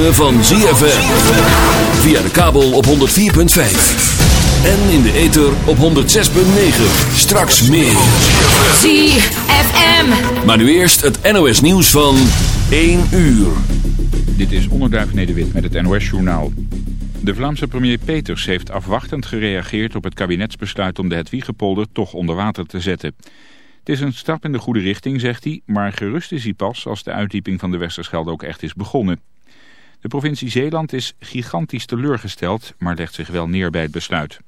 ritme van ZFM. Via de kabel op 104.5. En in de ether op 106.9. Straks meer. ZFM. Maar nu eerst het NOS nieuws van 1 uur. Dit is Onderduif Nederwit met het NOS-journaal. De Vlaamse premier Peters heeft afwachtend gereageerd op het kabinetsbesluit om de Hedwiegepolder toch onder water te zetten. Het is een stap in de goede richting, zegt hij, maar gerust is hij pas als de uitdieping van de Westerschelde ook echt is begonnen. De provincie Zeeland is gigantisch teleurgesteld, maar legt zich wel neer bij het besluit.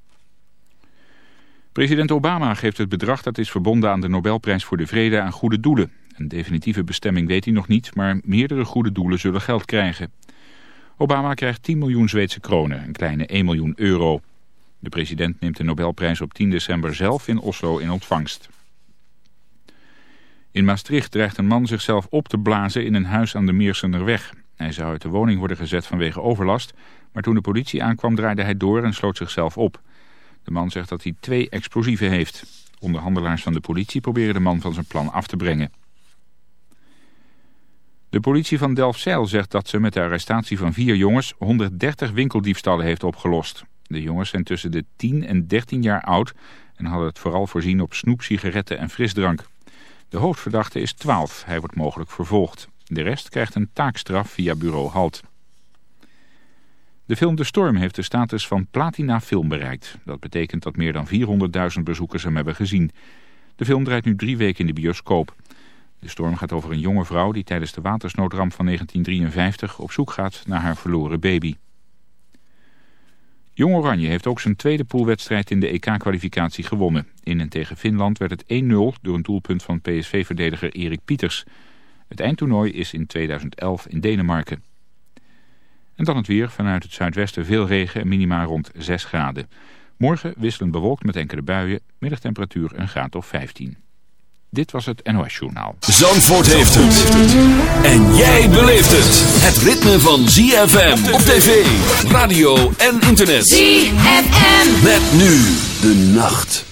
President Obama geeft het bedrag dat is verbonden aan de Nobelprijs voor de Vrede aan goede doelen. Een definitieve bestemming weet hij nog niet, maar meerdere goede doelen zullen geld krijgen. Obama krijgt 10 miljoen Zweedse kronen, een kleine 1 miljoen euro. De president neemt de Nobelprijs op 10 december zelf in Oslo in ontvangst. In Maastricht dreigt een man zichzelf op te blazen in een huis aan de Meersenerweg. Hij zou uit de woning worden gezet vanwege overlast, maar toen de politie aankwam draaide hij door en sloot zichzelf op. De man zegt dat hij twee explosieven heeft. Onderhandelaars van de politie proberen de man van zijn plan af te brengen. De politie van Delfzijl zegt dat ze met de arrestatie van vier jongens 130 winkeldiefstallen heeft opgelost. De jongens zijn tussen de 10 en 13 jaar oud en hadden het vooral voorzien op snoep, sigaretten en frisdrank. De hoofdverdachte is 12. Hij wordt mogelijk vervolgd. De rest krijgt een taakstraf via bureau Halt. De film De Storm heeft de status van Platina Film bereikt. Dat betekent dat meer dan 400.000 bezoekers hem hebben gezien. De film draait nu drie weken in de bioscoop. De storm gaat over een jonge vrouw die tijdens de watersnoodramp van 1953 op zoek gaat naar haar verloren baby. Jong Oranje heeft ook zijn tweede poolwedstrijd in de EK-kwalificatie gewonnen. In en tegen Finland werd het 1-0 door een doelpunt van PSV-verdediger Erik Pieters. Het eindtoernooi is in 2011 in Denemarken. En dan het weer. Vanuit het zuidwesten veel regen en minima rond 6 graden. Morgen wisselend bewolkt met enkele buien. Middagtemperatuur een graad of 15. Dit was het NOS Journaal. Zandvoort heeft het. En jij beleeft het. Het ritme van ZFM op tv, radio en internet. ZFM. Met nu de nacht.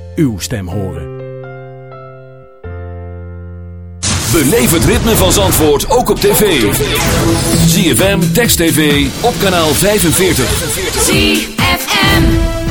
uw stem horen. Beleef het ritme van Zandvoort ook op tv. ZFM, Text TV, op kanaal 45. ZFM.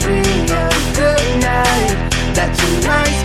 dream of good night. That tonight.